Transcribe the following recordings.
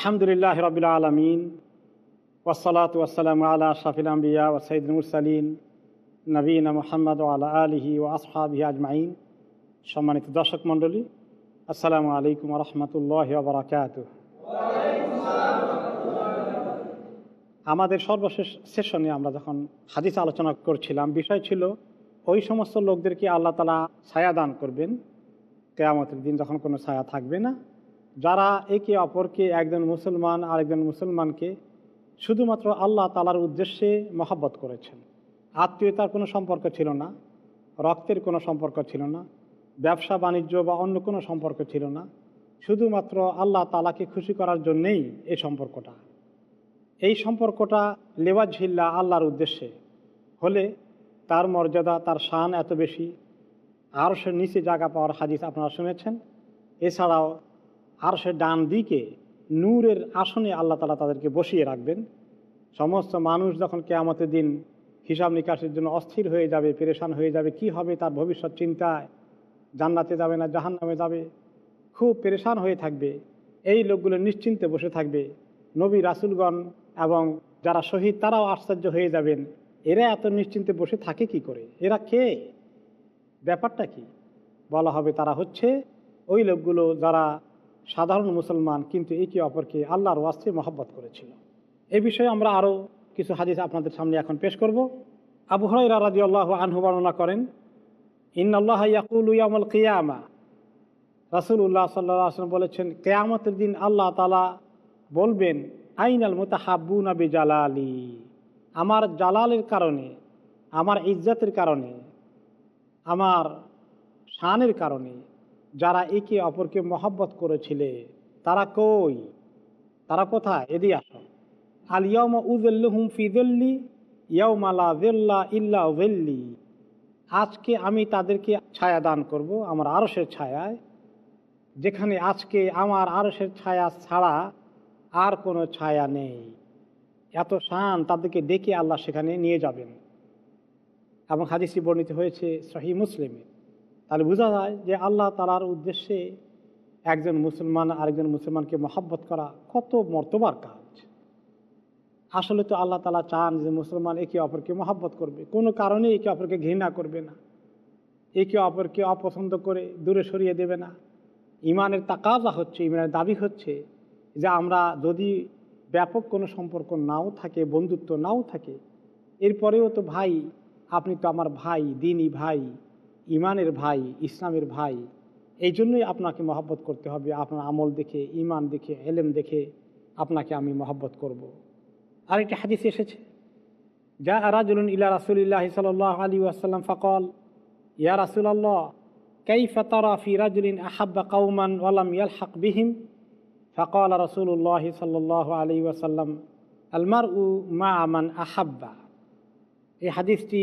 আলহামদুলিল্লাহ রবিল আলমিন ওসলাত ওসালাম আলা শাফিল আম্বিয়া ও সঈদুল মুরসালিন নবীন মোহাম্মদ আলা আলহি ও আসহাবি আজমাইন। সম্মানিত দর্শক মণ্ডলী, আসসালামু আলাইকুম রহমতুল্লাহ বরাকাত আমাদের সর্বশেষ সেশনে আমরা যখন হাদিস আলোচনা করছিলাম, বিষয় ছিল ওই সমস্ত লোকদেরকে আল্লাহ তালা ছায়া দান করবেন? কেয়ামতের দিন যখন কোনো ছায়া থাকবে না যারা একে অপরকে একজন মুসলমান, আরেকজন মুসলমানকে শুধুমাত্র আল্লাহ তালার উদ্দেশ্যে মহাব্বত করেছেন। আত্মীয়তার কোনো সম্পর্ক ছিল না, রক্তের কোনো সম্পর্ক ছিল না, ব্যবসা, বাণিজ্য বা অন্য কোনো সম্পর্ক ছিল না। শুধুমাত্র আল্লাহ তালাকে খুশি করার জন্যেই এই সম্পর্কটা। এই সম্পর্কটা লেওয়াজ ঝিল্লা আল্লাহর উদ্দেশ্যে। হলে তার মর্যাদা, তার শান এত বেশি। আরও সে নিচে জায়গা পাওয়ার হাদিস আপনারা শুনেছেন। এছাড়াও আর সে ডান দিকে নূরের আসনে আল্লাহ তালা তাদেরকে বসিয়ে রাখবেন। সমস্ত মানুষ যখন কেয়ামতের দিন হিসাব নিকাশের জন্য অস্থির হয়ে যাবে, পেরেশান হয়ে যাবে, কি হবে তার ভবিষ্যৎ চিন্তায়? জান্নাতে যাবে না জাহান নামে যাবে? খুব পেরেশান হয়ে থাকবে। এই লোকগুলো নিশ্চিন্তে বসে থাকবে। নবী, রাসুলগণ এবং যারা শহীদ তারাও আশ্চর্য হয়ে যাবেন। এরা এত নিশ্চিন্তে বসে থাকে কি করে? এরা কে? ব্যাপারটা কি? বলা হবে তারা হচ্ছে ওই লোকগুলো যারা সাধারণ মুসলমান, কিন্তু একে অপরকে আল্লাহর ওয়াস্তে মহব্বত করেছিল। এই বিষয়ে আমরা আরও কিছু হাদিস আপনাদের সামনে এখন পেশ করব। আবু হরাইরা রাজি আল্লাহ আনহু বর্ণনা করেন ইন্নআল্লাহ ইয়াকুল ইয়ামুল কিয়ামা। রাসুল্লাহ সাল্লাহ আসলাম বলেছেন, কেয়ামতের দিন আল্লাহ তালা বলবেন আইন আল মোতাহাব্বু নবী জালালি আমার জালালের কারণে, আমার ইজ্জাতের কারণে, আমার শানের কারণে যারা একে অপরকে মহব্বত করেছিলে, তারা কই? তারা কোথায়? এদি আস। আল ইয়ম উজল্লুহুম ফিদল্লি ইয়মালা ইল্লা ওয়েল্লি আজকে আমি তাদেরকে ছায়া দান করব আমার আরসের ছায়ায়। যেখানে আজকে আমার আরসের ছায়া ছাড়া আর কোনো ছায়া নেই। এত শান তাদেরকে ডেকে আল্লাহ সেখানে নিয়ে যাবেন। এবং হাদিসটি বর্ণিত হয়েছে সহি মুসলিমে। তাহলে বোঝা যায় যে আল্লাহ তালার উদ্দেশ্যে একজন মুসলমান আরেকজন মুসলমানকে মহাব্বত করা কত মর্তবার কাজ। আসলে তো আল্লাহ তালা চান যে মুসলমান একে অপরকে মহাব্বত করবে। কোনো কারণে একে অপরকে ঘৃণা করবে না। একে অপরকে অপছন্দ করে দূরে সরিয়ে দেবে না। ইমানের তাকাজা হচ্ছে, ইমানের দাবি হচ্ছে যে আমরা যদি ব্যাপক কোনো সম্পর্ক নাও থাকে, বন্ধুত্ব নাও থাকে, এরপরেও তো ভাই, আপনি তো আমার ভাই, দিনই ভাই ইমানের ভাই, ইসলামের ভাই, এই জন্যই আপনাকে মহব্বত করতে হবে। আপনার আমল দেখে, ইমান দেখে, এলেম দেখে আপনাকে আমি মহব্বত করব। আরেকটি হাদিস এসেছে। যা রাজুলুন ইলা রাসুলিল্লাহ সাল আলী আসাল্লাম ফকল, ইয়া রাসুলাল্লাহ কাই ফতারা ফি রাজুলিন আহাব্বা কাউমান ওয়ালাম ইয়াল হক বিহিম? ফকল রসুল্লাহ সাল্লাহ আলী ওয়াসাল্লাম আলমার উ মা আমান আহাব্বা। এই হাদিসটি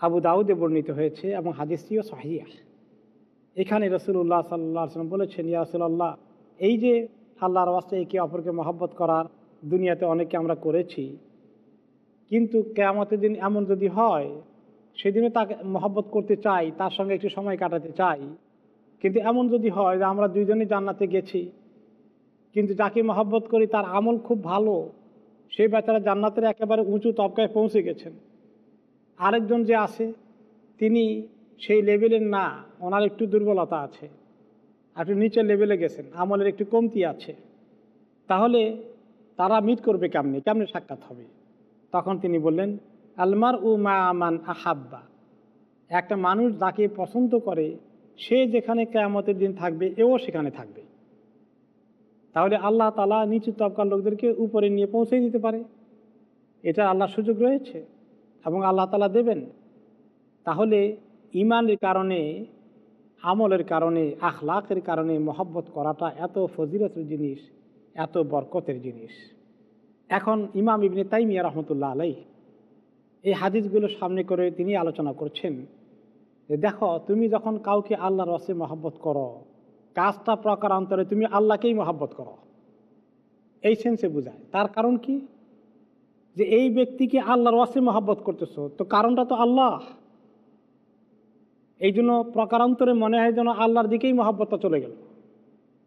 আবু দাউদে বর্ণিত হয়েছে এবং হাদিসটিও সহিয়া এখানে রসুল্লাহ সাল্লাহ সাল্লাম বলেছেন, ইয়া রসুল্লাহ এই যে আল্লাহর ওয়াস্তে একে অপরকে মহব্বত করার দুনিয়াতে অনেকে আমরা করেছি, কিন্তু কেয়ামতের দিন এমন যদি হয়, সেদিনও তাকে মহব্বত করতে চাই, তার সঙ্গে একটু সময় কাটাতে চাই। কিন্তু এমন যদি হয় যে আমরা দুইজনে জান্নাতে গেছি, কিন্তু যাকে মহব্বত করি তার আমল খুব ভালো সেই বেচারা জান্নাতের একেবারে উঁচু তবকায় পৌঁছে গেছেন। আরেকজন যে আছে, তিনি সেই লেভেলের না, ওনার একটু দুর্বলতা আছে। একটু নিচের লেভেলে গেছেন, আমলের একটু কমতি আছে। তাহলে তারা মিট করবে কেমনি? কেমনি সাক্ষাৎ হবে? তখন তিনি বললেন আলমার উ মা আমান আহাব্বা। একটা মানুষ যাকে পছন্দ করে, সে যেখানে কেয়ামতের দিন থাকবে, এও সেখানে থাকবে। তাহলে আল্লাহ তালা নিচু তবকার লোকদেরকে উপরে নিয়ে পৌঁছে দিতে পারে। এটা আল্লাহ সুযোগ রয়েছে। এবং আল্লাহ তালা দেবেন, তাহলে ইমানের কারণে, আমলের কারণে, আখলাকের কারণে মহব্বত করাটা এত ফজিলতের জিনিস, এত বরকতের জিনিস। এখন ইমাম ইবনে তাইমিয়া রহমতুল্লাহ আলাই এই হাদিসগুলো সামনে করে তিনি আলোচনা করছেন যে, দেখো, তুমি যখন কাউকে আল্লাহর রসে মহব্বত করো, কাজটা প্রকার অন্তরে তুমি আল্লাহকেই মহব্বত করো। এই সেন্সে বোঝায়। তার কারণ কি? যে এই ব্যক্তিকে আল্লাহর ওয়াসে মহব্বত করতেছো। তো কারণটা তো আল্লাহ। এই জন্য প্রকারান্তরে মনে হয় যেন আল্লাহর দিকেই মহব্বতটা চলে গেল।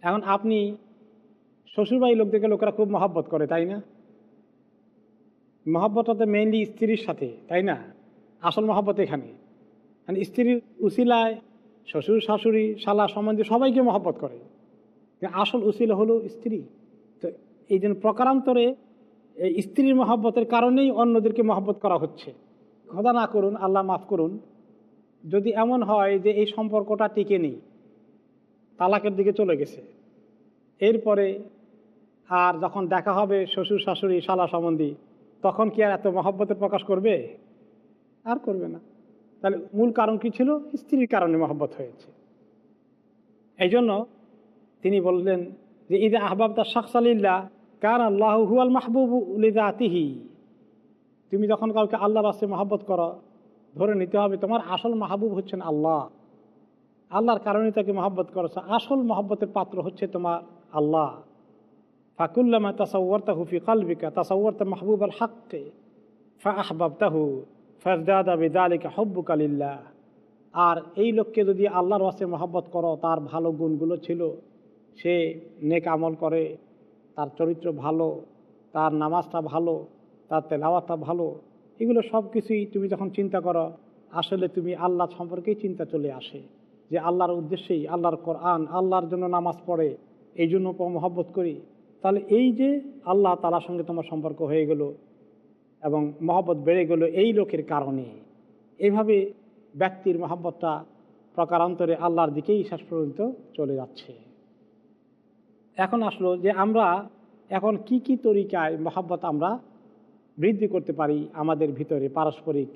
এখন আপনি শ্বশুরবাড়ি লোকদেরকে লোকেরা খুব মহব্বত করে, তাই না? মহব্বতটা তো মেইনলি স্ত্রীর সাথে, তাই না? আসল মহব্বত এখানে। মানে স্ত্রীর উসিলায় শ্বশুর, শাশুড়ি, শালা সম্বন্ধে সবাইকে মহব্বত করে। আসল উসিলা হলো স্ত্রী। তো এই জন্য প্রকারান্তরে এই স্ত্রীর মহব্বতের কারণেই অন্যদেরকে মহব্বত করা হচ্ছে। খোদা না করুন, আল্লাহ মাফ করুন। যদি এমন হয় যে এই সম্পর্কটা টিকে নেই, তালাকের দিকে চলে গেছে। এরপরে আর যখন দেখা হবে শ্বশুর, শাশুড়ি, শালা সম্বন্ধী, তখন কি আর এত মহব্বতের প্রকাশ করবে? আর করবে না। তাহলে মূল কারণ কি ছিল? স্ত্রীর কারণে মহব্বত হয়েছে। এই জন্য তিনি বললেন যে ঈদে আহবাব তার শাকসালিল্লা কার আল্লাহ হুয়াল মাহবুব আতিহি তুমি যখন কাউকে আল্লাহর রাস্তে মহব্বত করো, ধরে নিতে হবে তোমার আসল মাহবুব হচ্ছেন আল্লাহ। আল্লাহর কারণে তাকে মহব্বত করেছ। আসল মহব্বতের পাত্র হচ্ছে তোমার আল্লাহ। ফাকুল্লামা তাসাউরতাহু ফি কালবিকা তাসাউরতা মাহবুব আল হাক্কে ফা আহবাবতাহু ফজদাদা বেদালিকা হব্বুকালিল্লাহ আর এই লোককে যদি আল্লাহর ওয়াসে মহব্বত করো, তার ভালো গুণগুলো ছিল, সে নেক আমল করে তার চরিত্র ভালো, তার নামাজটা ভালো, তার তেলাওয়াতটা ভালো, এগুলো সব কিছুই তুমি যখন চিন্তা করো, আসলে তুমি আল্লাহ সম্পর্কেই চিন্তা চলে আসে। যে আল্লাহর উদ্দেশ্যেই, আল্লাহর কোরআন, আল্লাহর জন্য নামাজ পড়ে, এই জন্য মহব্বত করি। তাহলে এই যে আল্লাহ তালার সঙ্গে তোমার সম্পর্ক হয়ে গেল এবং মহব্বত বেড়ে গেল এই লোকের কারণে এইভাবে ব্যক্তির মহব্বতটা প্রকারান্তরে আল্লাহর দিকেই শেষ পর্যন্ত চলে যাচ্ছে। এখন আসলো যে আমরা এখন কি কি তরিকায় মহাব্বত আমরা বৃদ্ধি করতে পারি আমাদের ভিতরে পারস্পরিক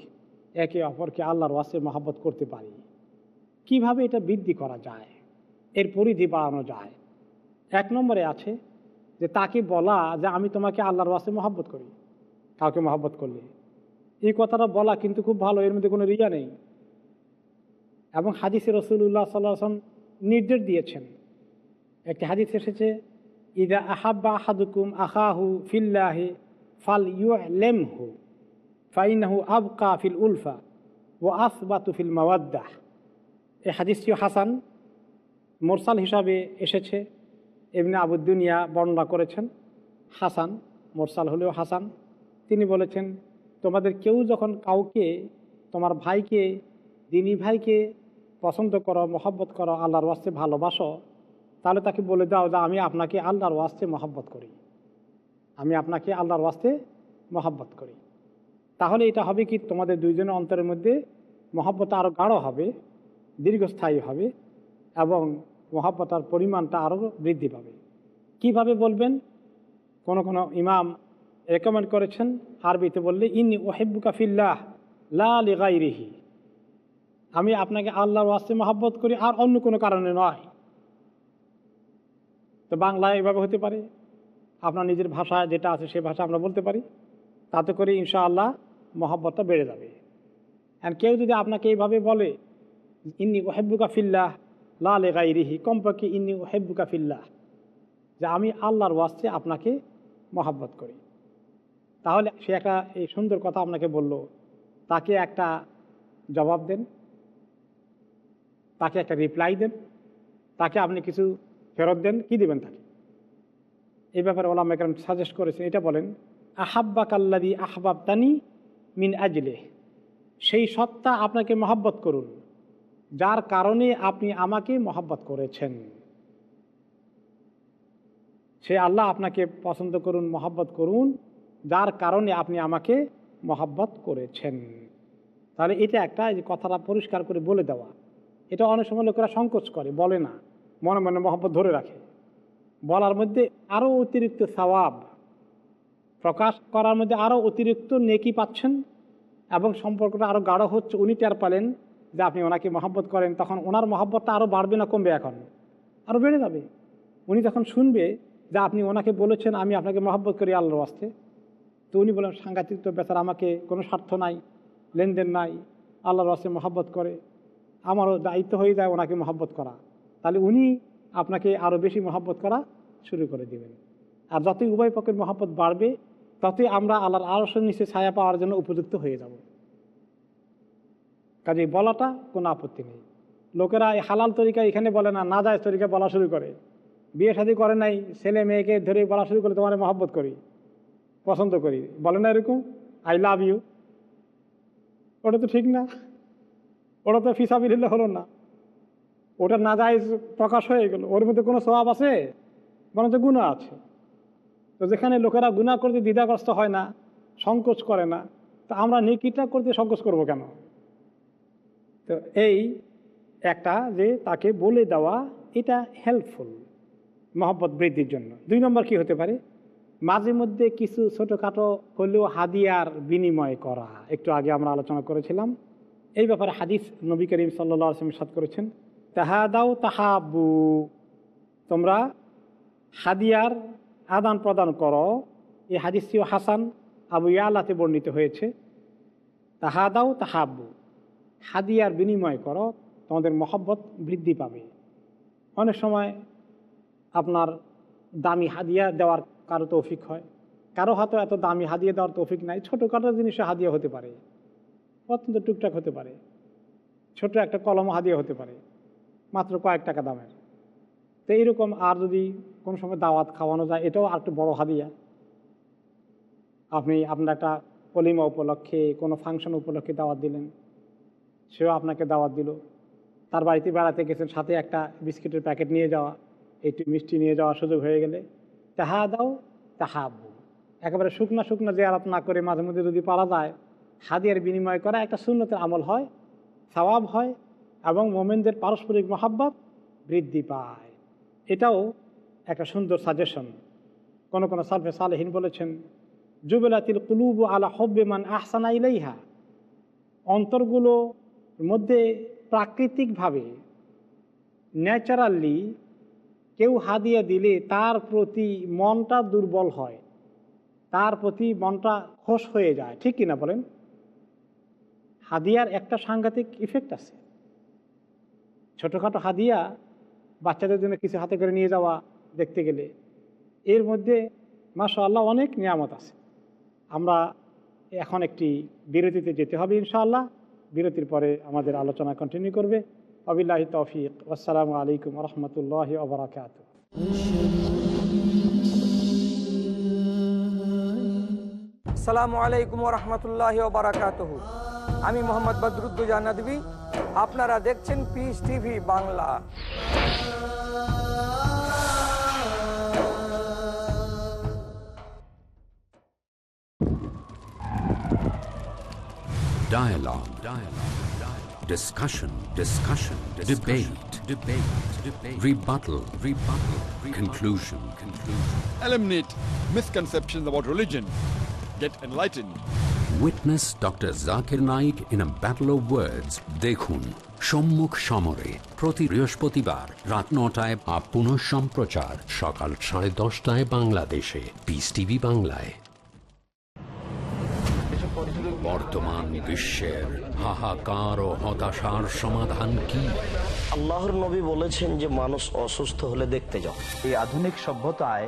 একে অপরকে আল্লাহর ওয়াসে মহাব্বত করতে পারি? কীভাবে এটা বৃদ্ধি করা যায়? এর পরিধি বাড়ানো যায়? এক নম্বরে আছে যে তাকে বলা যে আমি তোমাকে আল্লাহর ওয়াসে মহাব্বত করি। কাউকে মহাব্বত করলে। এই কথাটা বলা কিন্তু খুব ভালো, এর মধ্যে কোনো রিয়া নেই। এবং হাদিসে রসুল্লাহ সাল্লাম নির্দেশ দিয়েছেন একটি হাদিস এসেছে, ইদা আহাব্বা আহাদুকুম আহাহু ফিল্লাহে ফাল ইউ লেম লেমহু ফাইনাহু আবকা ফিল উলফা ও আসবাতু ফিল মাওয়াদ্দাহ এই হাদিসটি হাসান, মোরসাল হিসাবে এসেছে এমনি আবুদ্দুনিয়া বর্ণনা করেছেন, হাসান, মোরসাল হলেও হাসান। তিনি বলেছেন, তোমাদের কেউ যখন কাউকে, তোমার ভাইকে, দিনী ভাইকে পছন্দ করো, মহব্বত করো, আল্লাহর ওয়াস্তে ভালোবাসো তাহলে তাকে বলে দাও যে আমি আপনাকে আল্লাহর ওয়াস্তে মহব্বত করি। আমি আপনাকে আল্লাহর ওয়াস্তে মহব্বত করি। তাহলে এটা হবে কি? তোমাদের দুইজনের অন্তরের মধ্যে মহব্বত আরও গাঢ় হবে, দীর্ঘস্থায়ী হবে এবং মহাব্বতার পরিমাণটা আরও বৃদ্ধি পাবে। কীভাবে বলবেন? কোন কোন ইমাম রেকমেন্ড করেছেন আরবিতে বললে ইনি ওহেব্বুকা ফিল্লাহ রিহি আমি আপনাকে আল্লাহর ওয়াস্তে মহাব্বত করি, আর অন্য কোনো কারণে নয়। তো বাংলায় এভাবে হতে পারে? আপনার নিজের ভাষা যেটা আছে সে ভাষা আমরা বলতে পারি? তাতে করে ইনশাআল্লাহ মহাব্বতটা বেড়ে যাবে। আর কেউ যদি আপনাকে এইভাবে বলে, ইন্নি ওহেব্বুকা ফিল্লাহ লাল গাইরিহি কমপক্ষে ইন্নি ওহেব্বুকা ফিল্লাহ, যে আমি আল্লাহর ওয়াস্তে আপনাকে মহাব্বত করি। তাহলে সে একটা এই সুন্দর কথা আপনাকে বলল, তাকে একটা জবাব দেন, তাকে একটা রিপ্লাই দেন, তাকে আপনি কিছু ফেরত দেন, কি দিবেন তাকে? এই ব্যাপারে ওলাম একরাম সাজেস্ট করেছেন এটা বলেন আহাব্বা কাল্লাদি আহবাব তানি মিন আজলে সেই সত্তা আপনাকে মহাব্বত করুন, যার কারণে আপনি আমাকে মহাব্বত করেছেন। সে আল্লাহ আপনাকে পছন্দ করুন, মহাব্বত করুন, যার কারণে আপনি আমাকে মহাব্বত করেছেন। তাহলে এটা একটা যে কথাটা পরিষ্কার করে বলে দেওয়া। এটা অনেক সময় লোকেরা সংকোচ করে, বলে না। মনে মনে মহব্বত ধরে রাখে। বলার মধ্যে আরও অতিরিক্ত সওয়াব প্রকাশ করার মধ্যে আরও অতিরিক্ত নেকি পাচ্ছেন এবং সম্পর্কটা আরও গাঢ় হচ্ছে। উনি টের পালেন যে আপনি ওনাকে মহব্বত করেন, তখন ওনার মহব্বতটা আরও বাড়বে না, কমবে এখন। আরও বেড়ে যাবে। উনি যখন শুনবে যে আপনি ওনাকে বলেছেন, আমি আপনাকে মহব্বত করি আল্লাহর আসতে তো উনি বলেন, সাংঘাতিক তো বেচার আমাকে কোনো স্বার্থ নাই, লেনদেন নাই, আল্লাহর আসতে মহব্বত করে। আমারও দায়িত্ব হয়ে যায় ওনাকে মহব্বত করা। তাহলে উনি আপনাকে আরও বেশি মহব্বত করা শুরু করে দেবেন। আর যতই উভয় পক্ষের মহব্বত বাড়বে, ততই আমরা আল্লাহর আরশের নিচে ছায়া পাওয়ার জন্য উপযুক্ত হয়ে যাব। কাজে বলাটা কোনো আপত্তি নেই। লোকেরা এই হালাল তরিকা এখানে বলে না না যায় তরিকা বলা শুরু করে। বিয়ে শাদী করে নাই, ছেলে মেয়েকে ধরে বলা শুরু করে, তোমার মহব্বত করি, পছন্দ করি। বলে না এরকম? আই লাভ ইউ ওটা তো ঠিক না। ওটা তো ফিসাবিল হলো না। ওটা না যায় প্রকাশ হয়ে গেল। ওর মধ্যে কোনো স্বভাব আছে? বরঞ্চ গুণা আছে। তো যেখানে লোকেরা গুণা করতে দ্বিধাগ্রস্ত হয় না, সংকোচ করে না, তা আমরা নেকিটা করতে সংকোচ করব কেন? তো এই একটা যে তাকে বলে দেওয়া, এটা হেল্পফুল মহব্বত বৃদ্ধির জন্য। দুই নম্বর কি হতে পারে? মাঝে মধ্যে কিছু ছোটোখাটো হলেও হাদিয়ার বিনিময় করা। একটু আগে আমরা আলোচনা করেছিলাম। এই ব্যাপারে হাদিস নবী করিম সাল্লা সাদ করেছেন। তাহাদাও তাহাবু তোমরা হাদিয়ার আদান প্রদান করো। এই হাদিসটিও হাসান আবু ইয়ালাতে বর্ণিত হয়েছে। তাহাদাও তাহাব্বু। হাদিয়ার বিনিময় করো, তোমাদের মহব্বত বৃদ্ধি পাবে। অনেক সময় আপনার দামি হাদিয়া দেওয়ার কারও তৌফিক হয়। কারও হাতে এত দামি হাদিয়া দেওয়ার তৌফিক নাই। ছোটো ছোটোখাটো জিনিসে হাদিয়া হতে পারে। অত্যন্ত টুকটাক হতে পারে। ছোট একটা কলম হাদিয়া হতে পারে। মাত্র কয়েক টাকা দামের। তো এইরকম আর যদি কোনো সময় দাওয়াত খাওয়ানো যায়, এটাও আর একটু বড় হাদিয়া। আপনি আপনার একটা কলিমা উপলক্ষে, কোনো ফাংশন উপলক্ষে দাওয়াত দিলেন, সেও আপনাকে দাওয়াত দিল। তার বাড়িতে বেড়াতে গেছেন, সাথে একটা বিস্কিটের প্যাকেট নিয়ে যাওয়া, একটু মিষ্টি নিয়ে যাওয়ার সুযোগ হয়ে গেলে। তাহা দাও তাহাবু একেবারে শুকনা শুকনা জেয়ারাত না করে মাঝে মধ্যে যদি পারা যায়, হাদিয়ার বিনিময় করা একটা শূন্যতের আমল হয়, সওয়াব হয় এবং মোমেনদের পারস্পরিক মহাব্বত বৃদ্ধি পায়। এটাও একটা সুন্দর সাজেশন কোন কোনো সালফে সালেহীন বলেছেন, জুবেলাতিল কুলুব আলা হব্বেমান আহসানা ইলাইহা। অন্তরগুলো মধ্যে প্রাকৃতিকভাবে, ন্যাচারালি কেউ হাদিয়া দিলে তার প্রতি মনটা দুর্বল হয়, তার প্রতি মনটা খোশ হয়ে যায়। ঠিক কিনা বলেন? হাদিয়ার একটা সাংঘাতিক ইফেক্ট আছে। ছোটোখাটো হাদিয়া বাচ্চাদের জন্য কিছু হাতে করে নিয়ে যাওয়া দেখতে গেলে। এর মধ্যে মাসা আল্লাহ অনেক নিয়ামত আছে। আমরা এখন একটি বিরতিতে যেতে হবে ইনশাআল্লাহ। বিরতির পরে আমাদের আলোচনা কন্টিনিউ করবে। আবিল্লাহি তৌফিক। আসসালামু আলাইকুম রহমতুল্লাহ আবরাকাত আসসালামু আলাইকুম রহমতুল্লাহ বারাকাত আমি মোহাম্মদ বদরুদ্দুজা নদী আপনারা দেখছেন Peace TV Bangla Dialogue. Dialogue. Dialogue. Discussion. Discussion. Debate. Debate. Debate. Rebuttal. Rebuttal. Conclusion. Conclusion. Eliminate misconceptions about religion. Get enlightened. Witness doctor Zakir Naik in a battle of words. দেখুন সম্মুখ সমরে প্রতি বৃহস্পতিবার রাত নটায় বা পুনঃ সম্প্রচার সকাল সাড়ে দশটায় বাংলাদেশে পিস টিভি বাংলায় বর্তমান বিশ্বের হাহাকার ও হতাশার সমাধান কি আল্লাহর নবী বলেছেন যে মানুষ অসুস্থ হলে দেখতে যাও এই আধুনিক সভ্যতায়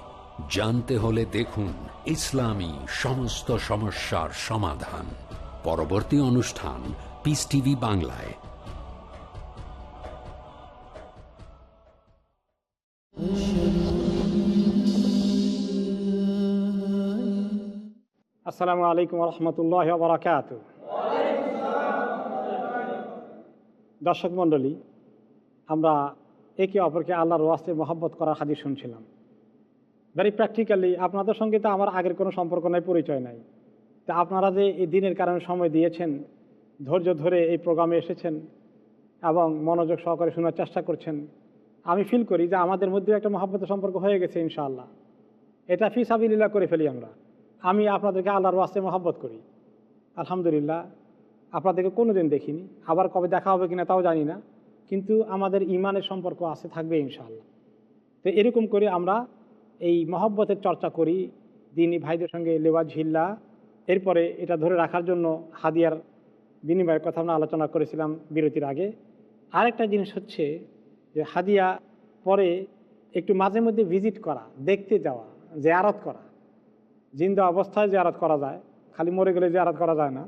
জানতে হলে দেখুন ইসলামী সমস্ত সমস্যার সমাধান। পরবর্তী অনুষ্ঠান পিস টিভি বাংলায়। আসসালামু আলাইকুম রহমতুল্লাহ বরাকাত দর্শক মণ্ডলী, আমরা একে অপরকে আল্লাহর ওয়াস্তে মহব্বত করার হাদিস শুনছিলাম। ভেরি প্র্যাকটিক্যালি আপনাদের সঙ্গে তো আমার আগের কোনো সম্পর্ক নাই, পরিচয় নাই। তা আপনারা যে এই দিনের কারণে সময় দিয়েছেন, ধৈর্য ধরে এই প্রোগ্রামে এসেছেন এবং মনোযোগ সহকারে শোনার চেষ্টা করছেন, আমি ফিল করি যে আমাদের মধ্যে একটা মহাব্বতের সম্পর্ক হয়ে গেছে, ইনশাআল্লাহ। এটা ফি সাবিল্লা করে ফেলি আমরা। আমি আপনাদেরকে আল্লাহর ওয়াস্তে মহব্বত করি। আলহামদুলিল্লাহ, আপনাদেরকে কোনো দিন দেখিনি। আবার কবে দেখা হবে কিনা তাও জানি না। কিন্তু আমাদের ইমানের সম্পর্ক আছে, থাকবে ইনশাআল্লাহ। তো এরকম করে আমরা এই মহব্বতের চর্চা করি দিনী ভাইদের সঙ্গে লেওয়া ঝিল্লা এরপরে এটা ধরে রাখার জন্য হাদিয়ার বিনিময়ের কথা আমরা আলোচনা করেছিলাম বিরতির আগে। আরেকটা জিনিস হচ্ছে যে হাদিয়া পরে একটু মাঝে মধ্যে ভিজিট করা দেখতে যাওয়া জেয়ারত করা। জিন্দা অবস্থায় জেয়ারত করা যায় খালি মরে গেলে জেয়ারত করা যায় না।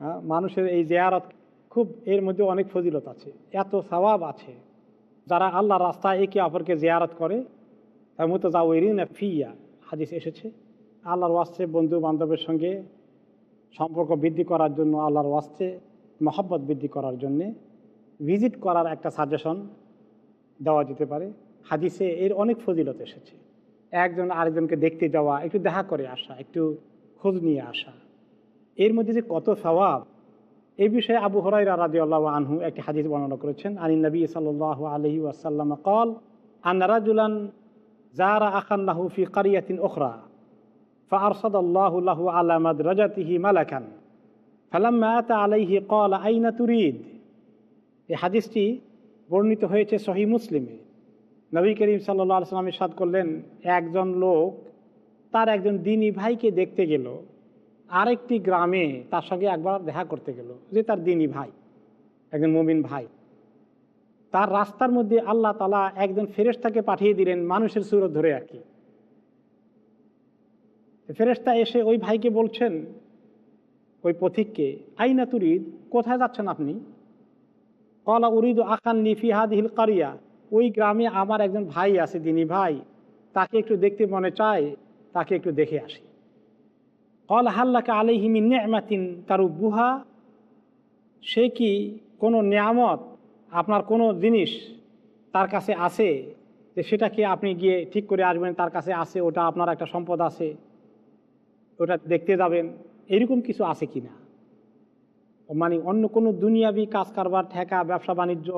হ্যাঁ, মানুষের এই জেয়ারত খুব এর মধ্যে অনেক ফজিলত আছে। এত সওয়াব আছে যারা আল্লাহ রাস্তায় একে অপরকে জেয়ারত করে তার মতো যাওয়ারিন ফিয়া হাদিস এসেছে। আল্লাহর ওয়াস্তে বন্ধু বান্ধবের সঙ্গে সম্পর্ক বৃদ্ধি করার জন্য, আল্লাহর ওয়াস্তে মহব্বত বৃদ্ধি করার জন্যে ভিজিট করার একটা সাজেশন দেওয়া যেতে পারে। হাদিসে এর অনেক ফজিলত এসেছে। একজন আরেকজনকে দেখতে যাওয়া, একটু দেখা করে আসা, একটু খোঁজ নিয়ে আসা। এর মধ্যে যে কত স্বভাব এই বিষয়ে আবু হরাই রাদি আল্লাহ আনহু একটি হাদিস বর্ণনা করেছেন। আনী নবী সাল আলহি ওয়াসাল্লাম কল আন্নারাজুলান জারা আখান্লাহু ফি কারিয়াতিন ওখরা فأرصد الله له على مدرجته ملكا فلما أتى عليه قال أين تريد এই হাদিসটি বর্ণিত হয়েছে সহি মুসলিমে নবী করিম সাল্লা সাল্লাম ইসাদ করলেন একজন লোক তার একজন দিনী ভাইকে দেখতে গেল আরেকটি গ্রামে তার সঙ্গে একবার দেখা করতে গেল যে তার দিনী ভাই একজন মমিন ভাই তার রাস্তার মধ্যে আল্লাহ তালা একজন ফেরেশতাকে পাঠিয়ে দিলেন মানুষের সুরত ধরে আর কি। ফেরেশতা এসে ওই ভাইকে বলছেন, ওই পথিককে, আইনা তুরিদ? কোথায় যাচ্ছেন আপনি? কলা উরিদ আকান নিফিহাদিহিল কারিয়া। ওই গ্রামে আমার একজন ভাই আছে, দিনী ভাই। তাকে একটু দেখতে মনে চায়, তাকে একটু দেখে আসি। কল হাল্লাকে আলিহিমি নেমাতিন তারু বুহা সে কি কোনো নিয়ামত আপনার কোনো জিনিস তার কাছে আছে যে সেটাকে আপনি গিয়ে ঠিক করে আসবেন, তার কাছে আছে, ওটা আপনার একটা সম্পদ আছে, ওটা দেখতে যাবেন, এরকম কিছু আছে কি না? মানে অন্য কোনো দুনিয়াবি কাজ কারবার ঠেকা, ব্যবসা, বাণিজ্য,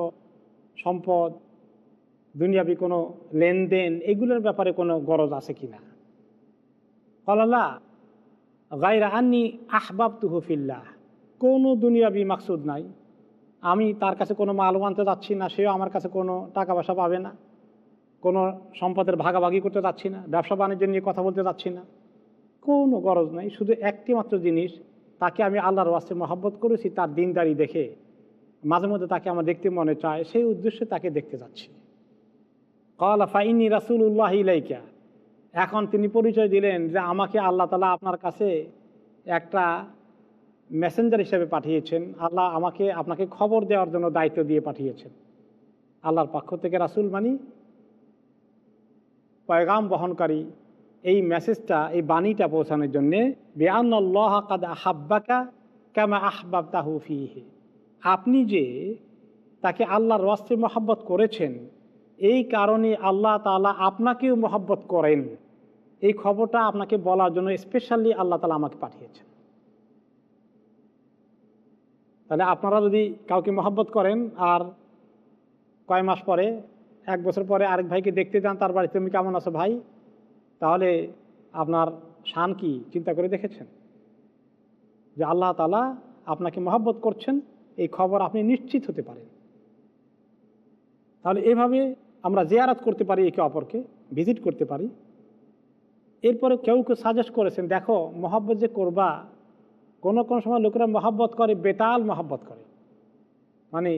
সম্পদ, দুনিয়াবি কোনো লেনদেন, এগুলোর ব্যাপারে কোনো গরজ আছে কি না? কলাল্লা গাইরা আন্নি আহবাব তুহফিল্লাহ কোনো দুনিয়াবি মাকসুদ নাই। আমি তার কাছে কোনো মাল আনতে যাচ্ছি না, সেও আমার কাছে কোনো টাকা পয়সা পাবে না, কোনো সম্পদের ভাগাভাগি করতে যাচ্ছি না, ব্যবসা বাণিজ্য নিয়ে কথা বলতে যাচ্ছি না। কোনো গরজ নাই, শুধু একটি মাত্র জিনিস, তাকে আমি আল্লাহর ওয়াস্তে মহব্বত করেছি, তার দিনদারি দেখে মাঝে মধ্যে তাকে আমার দেখতে মনে চায়, সেই উদ্দেশ্যে তাকে দেখতে যাচ্ছি। কলা ফাইনি রাসুল্লাহ ইলাইকা, এখন তিনি পরিচয় দিলেন যে আমাকে আল্লাহ তালা আপনার কাছে একটা মেসেঞ্জার হিসেবে পাঠিয়েছেন। আল্লাহ আমাকে, আপনাকে খবর দেওয়ার জন্য দায়িত্ব দিয়ে পাঠিয়েছেন। আল্লাহর পক্ষ থেকে রাসুল মানি পয়গাম বহনকারী এই মেসেজটা এই বাণীটা পৌঁছানোর জন্যে বেআল্লাহ কাদ আহাব্বাকা কামা আহবাব তাহু ফিহে। আপনি যে তাকে আল্লাহর ওয়াস্তে মহাব্বত করেছেন, এই কারণে আল্লাহ তালা আপনাকেও মহাব্বত করেন। এই খবরটা আপনাকে বলার জন্য স্পেশালি আল্লাহ তালা আমাকে পাঠিয়েছেন। তাহলে আপনারা যদি কাউকে মহব্বত করেন আর কয় মাস পরে, এক বছর পরে আরেক ভাইকে দেখতে যান, তার বাড়িতে তুমি কেমন আছো ভাই? তাহলে আপনার শান কি? চিন্তা করে দেখেছেন? যে আল্লাহ তালা আপনাকে মহব্বত করছেন, এই খবর আপনি নিশ্চিত হতে পারেন। তাহলে এভাবে আমরা জিয়ারাত করতে পারি একে অপরকে, ভিজিট করতে পারি। এরপরে কেউ কেউ সাজেস্ট করেছেন, দেখো, মহব্বত যে করবা কোনো কোনো সময় লোকেরা মহব্বত করে, বেতাল মহব্বত করে। মানে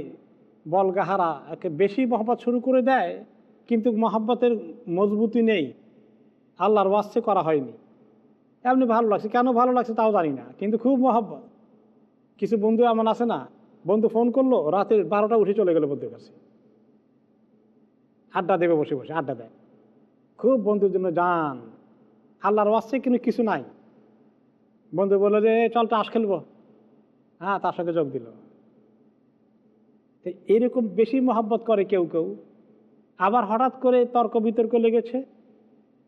বলগাহারা একে বেশি মহব্বত শুরু করে দেয়, কিন্তু মহব্বতের মজবুতি নেই। আল্লাহর ওয়াস্তে করা হয়নি। এমনি ভালো লাগছে। কেন ভালো লাগছে তাও জানি না, কিন্তু খুব মহব্বত। কিছু বন্ধু এমন আছে না, বন্ধু ফোন করল রাতের বারোটা উঠে চলে গেলো বন্ধুর কাছে। আড্ডা দেবে বসে বসে, আড্ডা দেয়। খুব বন্ধুর জন্য যান আল্লাহর ওয়াস্তে কিন্তু কিছু নাই। বন্ধু বলল যে চল তাস খেলব। হ্যাঁ তার সঙ্গে যোগ দিল। তো এরকম বেশি মহব্বত করে কেউ কেউ। আবার হঠাৎ করে তর্ক বিতর্ক লেগেছে।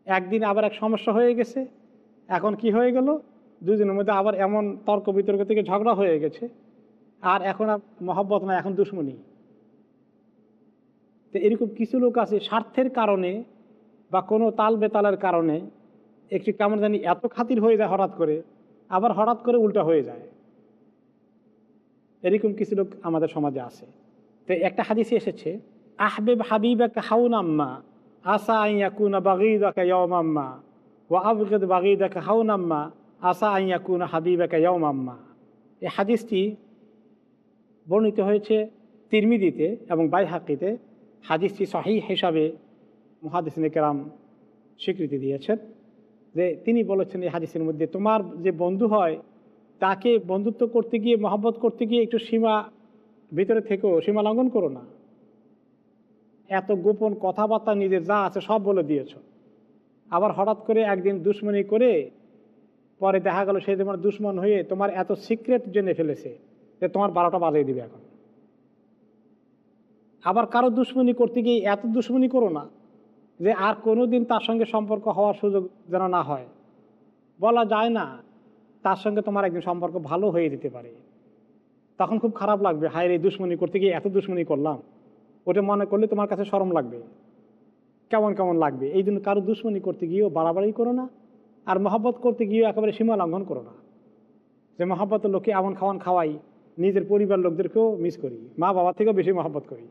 একদিন আবার এক সমস্যা হয়ে গেছে। এখন কি হয়ে গেল? দুজনের মধ্যে আবার এমন তর্ক বিতর্ক থেকে ঝগড়া হয়ে গেছে। আর এখন আর মহব্বত না এখন দুশ্মনী। তো এরকম কিছু লোক আছে, স্বার্থের কারণে বা কোনো তাল বেতালের কারণে একটু কেমন জানি এত খাতির হয়ে যায় হঠাৎ করে। আবার হঠাৎ করে উল্টা হয়ে যায়। এরকম কিছু লোক আমাদের সমাজে আছে। তো একটা হাদিসে এসেছে, আহবেব হাবিবাকে হাউন আম্মা, আসা আইয়াকুনা বাগিদাকা ইয়ম আম্মা ও আবগদ বাগিদাকা হাউন আম্মা, আসা আইয়াকুনা হাবিবাকা ইয়ম আম্মা। এই হাদিসটি বর্ণিত হয়েছে তিরমিদিতে এবং বাইহাকিতে। হাদিসটি সহি হিসাবে মহাদিসিন কেরাম স্বীকৃতি দিয়েছেন। যে তিনি বলেছেন এই হাদিসের মধ্যে, তোমার যে বন্ধু হয়, তাকে বন্ধুত্ব করতে গিয়ে, মহব্বত করতে গিয়ে একটু সীমা ভিতরে থেকেও সীমা লঙ্ঘন করো না। এত গোপন কথাবার্তা নিজের যা আছে সব বলে দিয়েছ। আবার হঠাৎ করে একদিন দুশ্মনী করে, পরে দেখা গেল সে তোমার দুশ্মন হয়ে তোমার এত সিক্রেট জেনে ফেলেছে যে তোমার বারোটা বাজিয়ে দিবে এখন। আবার কারও দুশ্মনী করতে গিয়ে এত দুশ্মনী করো না। যে আর কোনো দিন তার সঙ্গে সম্পর্ক হওয়ার সুযোগ যেন না হয়। বলা যায় না, তার সঙ্গে তোমার একদিন সম্পর্ক ভালো হয়ে যেতে পারে। তখন খুব খারাপ লাগবে, হায় এই দুশ্মনী করতে গিয়ে এত দুশ্মনী করলাম। ওটা মনে করলে তোমার কাছে সরম লাগবে। কেমন কেমন লাগবে? এই জন্য কারও দুশ্মনী করতে গিয়েও বাড়াবাড়ি করো না, আর মহব্বত করতে গিয়েও একেবারে সীমা লঙ্ঘন করো না। যে মহব্বতের লোককে এমন খাওয়ান খাওয়াই, নিজের পরিবার লোকদেরকেও মিস করি। মা বাবা থেকেও বেশি মহব্বত করি।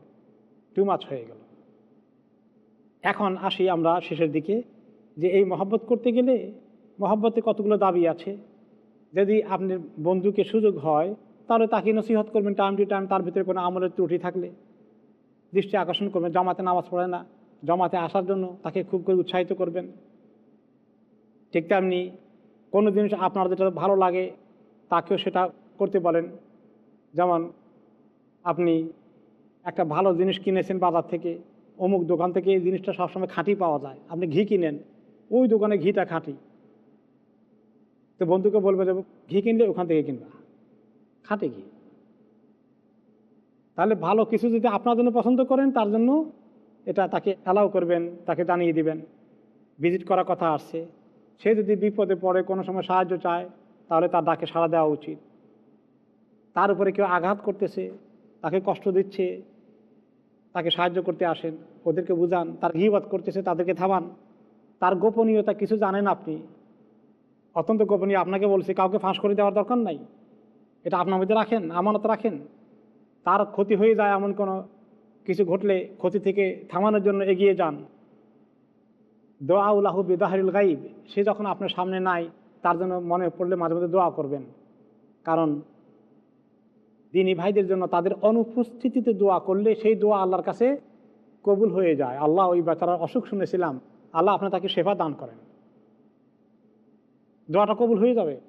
টু মাছ হয়ে গেল। এখন আসি আমরা শেষের দিকে, যে এই মহব্বত করতে গেলে মহব্বতে কতগুলো দাবি আছে? যদি আপনার বন্ধুকে সুযোগ হয়, তাহলে তাকে নসিহত করবেন টাইম টু টাইম তার ভিতরে কোনো আমলের ত্রুটি থাকলে। দৃষ্টি আকর্ষণ করবেন, জমাতে নামাজ পড়ে না, জমাতে আসার জন্য তাকে খুব করে উৎসাহিত করবেন। ঠিক তেমনি কোনো জিনিস আপনার যেটা ভালো লাগে, তাকেও সেটা করতে বলেন। যেমন আপনি একটা ভালো জিনিস কিনেছেন বাজার থেকে অমুক দোকান থেকে এই জিনিসটা সবসময় খাঁটি পাওয়া যায়। আপনি ঘি কিনেন, ওই দোকানে ঘিটা খাঁটি। তো বন্ধুকে বলবে যে, ঘি কিনলে ওখান থেকে কিনবা। খাঁটি ঘি। তাহলে ভালো কিছু যদি আপনার জন্য পছন্দ করেন, তার জন্য এটা তাকে অ্যালাউ করবেন, তাকে জানিয়ে দিবেন। ভিজিট করার কথা আসছে। সে যদি বিপদে পড়ে, কোনো সময় সাহায্য চায়, তাহলে তার ডাকে সাড়া দেওয়া উচিত। তার উপরে কেউ আঘাত করতেছে, তাকে কষ্ট দিচ্ছে, তাকে সাহায্য করতে আসেন। ওদেরকে বুঝান, তার ঘিবাদ করতেছে, তাদেরকে থামান। তার গোপনীয়তা কিছু জানেন আপনি? অত্যন্ত গোপনীয়, আপনাকে বলছি, কাউকে ফাঁস করে দেওয়ার দরকার নাই। এটা আপনার মধ্যে রাখেন, আমানত রাখেন। তার ক্ষতি হয়ে যায় এমন কোনো কিছু ঘটলে ক্ষতি থেকে থামানোর জন্য এগিয়ে যান। দোয়া উল্লাহ বিদাহরুল গাইব, সে যখন আপনার সামনে নাই, তার জন্য মনে পড়লে মাঝে মাঝে দোয়া করবেন। কারণ দিনী ভাইদের জন্য তাদের অনুপস্থিতিতে দোয়া করলে সেই দোয়া আল্লাহর কাছে কবুল হয়ে যায়। আল্লাহ ওই বেচারার অসুখ শুনেছিলাম। আল্লাহ আপনার তাকে সেবা দান করেন। দোয়াটা কবুল হয়ে যাবে।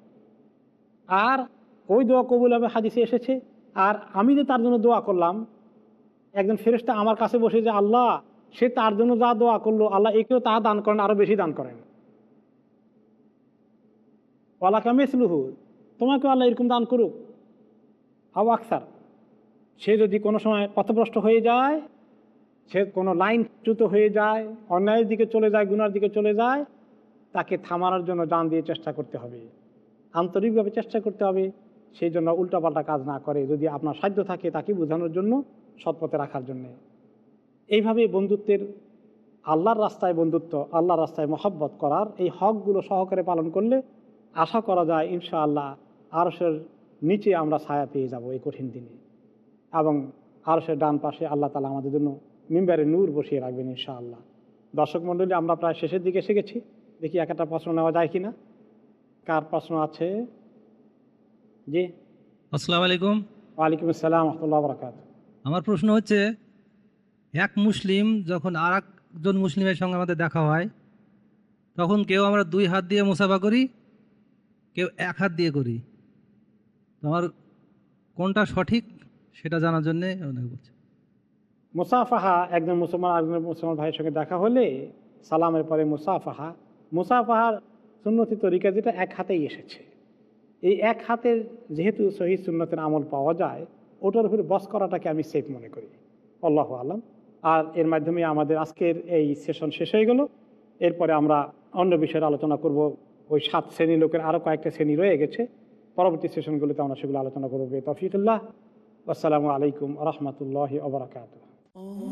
আর ওই দোয়া কবুল হবে, হাদিসে এসেছে। আর আমি যে তার জন্য দোয়া করলাম, একজন ফেরেস্তা আমার কাছে বসে যে, আল্লাহ, সে তার জন্য যা দোয়া করল, আল্লাহ একেও তা দান করেন, আরও বেশি দান করেন। ওয়ালাকা মেসলুহু, তোমাকেও আল্লাহ এরকম দান করুক। হাও আকসার, সে যদি কোনো সময় পথভ্রষ্ট হয়ে যায় সে কোনো লাইন চ্যুত হয়ে যায়, অন্যায়ের দিকে চলে যায়, গুনার দিকে চলে যায়, তাকে থামানোর জন্য জান দিয়ে চেষ্টা করতে হবে। আন্তরিকভাবে চেষ্টা করতে হবে, সেই জন্য উল্টাপাল্টা কাজ না করে, যদি আপনার সাধ্য থাকে তাকে বোঝানোর জন্য, সৎপথে রাখার জন্যে। এইভাবে বন্ধুত্বের আল্লাহর রাস্তায় বন্ধুত্ব, আল্লাহর রাস্তায় মহব্বত করার এই হকগুলো সহকারে পালন করলে আশা করা যায় ইনশাআল্লাহ আরসের নিচে আমরা ছায়া পেয়ে যাব এই কঠিন দিনে। এবং আরসের ডান পাশে আল্লাহ তালা আমাদের জন্য মিম্বারে নূর বসিয়ে রাখবেন ইনশাআল্লাহ। দর্শক মণ্ডলী আমরা প্রায় শেষের দিকে এসে গেছি দেখি এক একটা প্রশ্ন নেওয়া যায় কিনা। কার প্রশ্ন আছে? জি। আসসালামু আলাইকুম। ওয়ালাইকুম আসসালাম রহমতুল্লাহ বরকাত আমার প্রশ্ন হচ্ছে এক মুসলিম যখন আর একজন মুসলিমের সঙ্গে আমাদের দেখা হয় তখন কেউ আমরা দুই হাত দিয়ে মুসাফা করি কেউ এক হাত দিয়ে করি? তো আমার কোনটা সঠিক সেটা জানার জন্যে আপনাকে বলছি। মুসাফাহা, একজন মুসলমান আরেকজন মুসলমান ভাইয়ের সঙ্গে দেখা হলে সালামের পরে মুসাফাহা। মুসাফাহার সুন্নতি তরিকা যেটা এক হাতেই এসেছে। এই এক হাতের যেহেতু সহি সুন্নতের আমল পাওয়া যায়, ওটার উপরে বস করাটাকে আমি সেফ মনে করি। আল্লাহ আলম। আর এর মাধ্যমে আমাদের আজকের এই সেশন শেষ হয়ে গেল। এরপরে আমরা অন্য বিষয়ের আলোচনা করব। ওই সাত শ্রেণি লোকের আরও কয়েকটা শ্রেণি রয়ে গেছে। পরবর্তী সেশনগুলোতে আমরা সেগুলো আলোচনা করব। তফিকুল্লাহ আসসালামু আলাইকুম রহমতুল্লাহ ওবরাকাত Oh.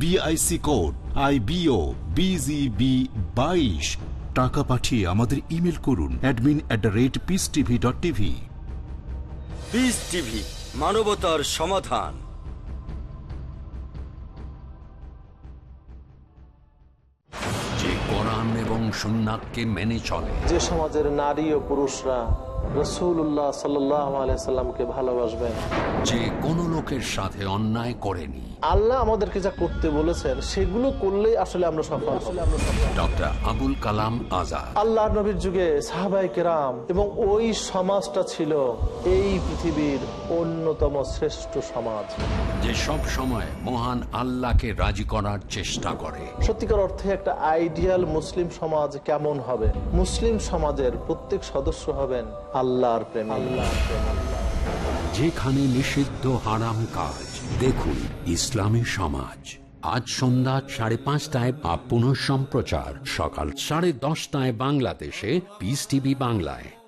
BIC code I BO BGB বাইশ। টাকা পাঠিয়ে আমাদের ইমেল করুন admin at the rate peace TV dot TV peace TV মানবতার সমাধান। যে কোরআন এবং সুন্নাতকে মেনে চলে যে সমাজের নারী ও পুরুষরা রসুল্লাহ সাল্লামকে ভালোবাসবেন। যে কোনো লোকের সাথে অন্যায় করেনি। আল্লাহ আমাদেরকে যা করতে বলেছেন সেগুলো করলেই আসলে আমরা সফল ডক্টর আবুল কালাম আজাদ। আল্লাহ নবীর যুগে সাহাবাই কেরাম এবং ওই সমাজটা ছিল এই পৃথিবীর অন্যতম শ্রেষ্ঠ সমাজ। যে সব সময় মহান আল্লাহকে রাজি করার চেষ্টা করে। সত্যিকার অর্থে একটা আইডিয়াল মুসলিম সমাজ কেমন হবে? মুসলিম সমাজের প্রত্যেক সদস্য হবেন আল্লাহর প্রেম। আল্লাহর প্রেম যেখানে নিষিদ্ধ হারাম কাজ। দেখুন ইসলামী সমাজ। আজ সন্ধ্যা সাড়ে পাঁচটায় বা পুনঃ সম্প্রচার সকাল সাড়ে দশটায় বাংলাদেশে পিস টিভি বাংলায়।